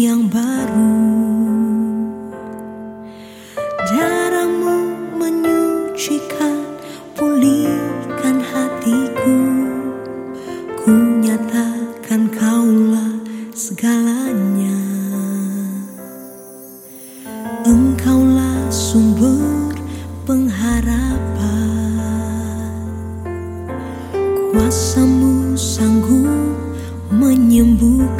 yang baru. Darahmu menyucikan Pulihkan hatiku. Ku nyatakan kaulah segalanya. Engkaulah sumber pengharapan. Kuasamu sanggup menyembuhkan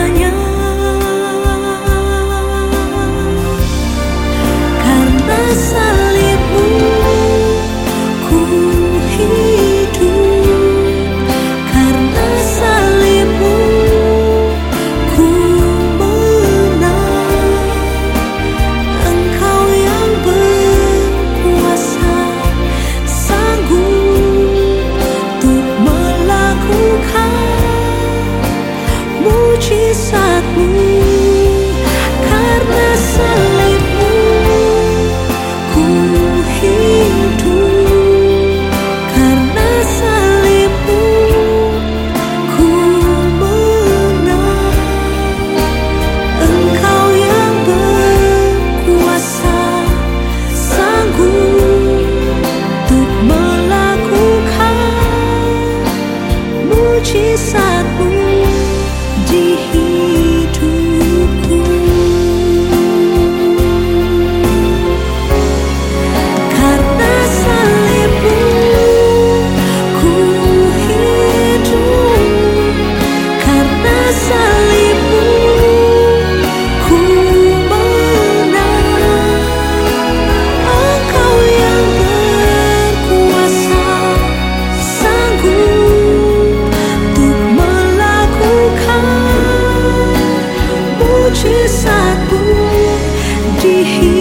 here.